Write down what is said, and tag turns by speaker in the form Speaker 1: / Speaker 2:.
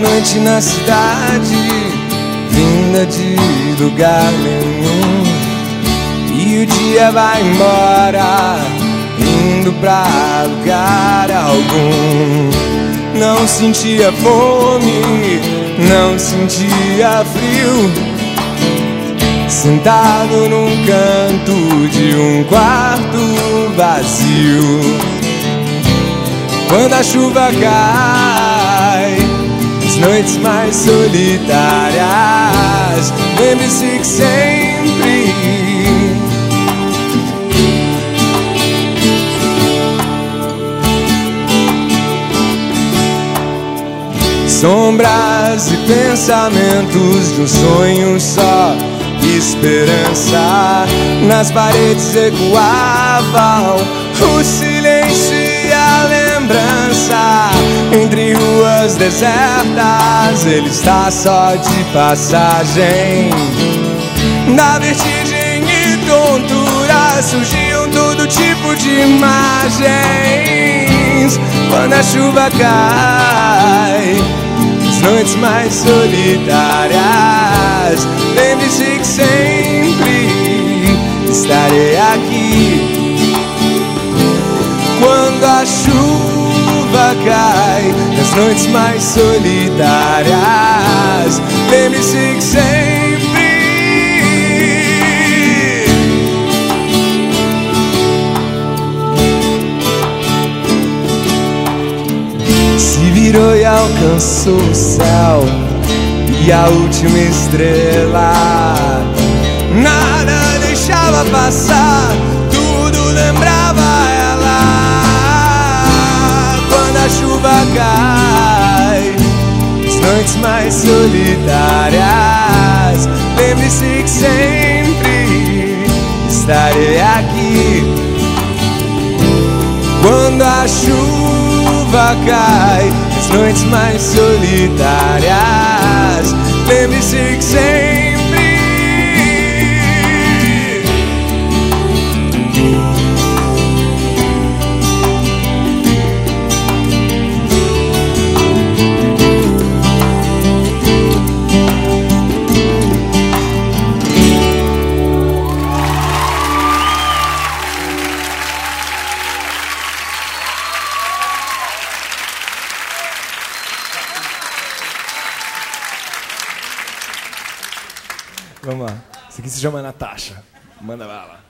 Speaker 1: noite na cidade, vinda de lugar nenhum. E o dia vai embora, indo pra lugar algum. Não sentia fome, não sentia frio. Sentado num canto de um quarto vazio. Quando a chuva cai, as noites mais solitárias, lembre-se que sempre. Sombras e pensamentos de um sonho só Esperança nas paredes ecoavam O silêncio Entre ruas desertas Ele está só de passagem Na vertigem e tontura Surgiam todo tipo de imagens Quando a chuva cai noites mais solitárias. Lembre-se que sempre estarei aqui. Quando a chuva cai, nas noites mais solitárias. Lembre-se que sempre. Se virou e alcançou o céu e a última estrela. Nada deixava passar, noites mais solitárias. Lembre-se que sempre estarei aqui. Quando a chuva cai, as noites mais solitárias. Vamos lá. Isso aqui se chama Natasha. Manda bala.